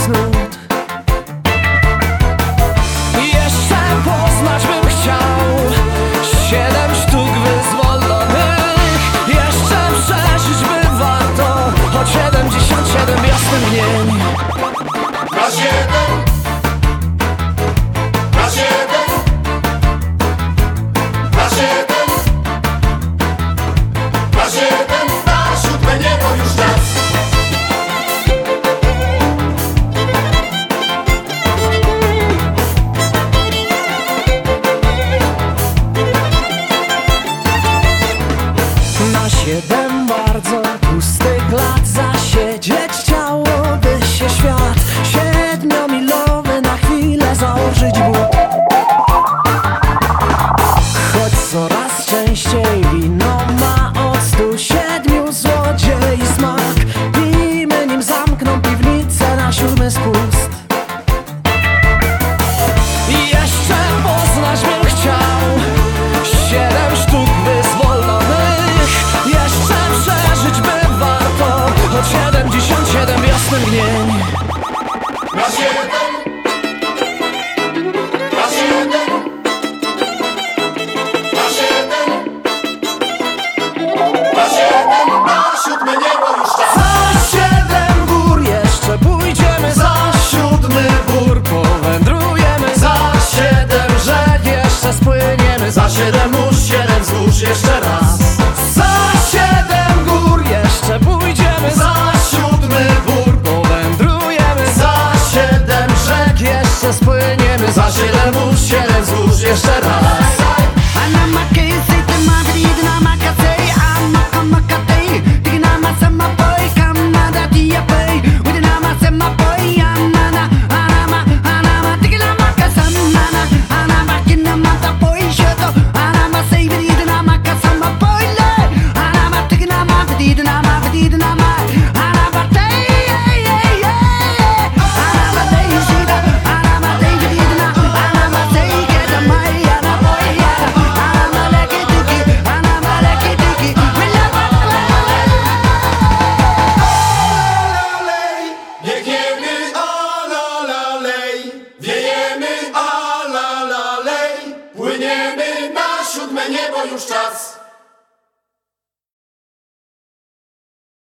hayatım Ще дам 那些 niebo już czas.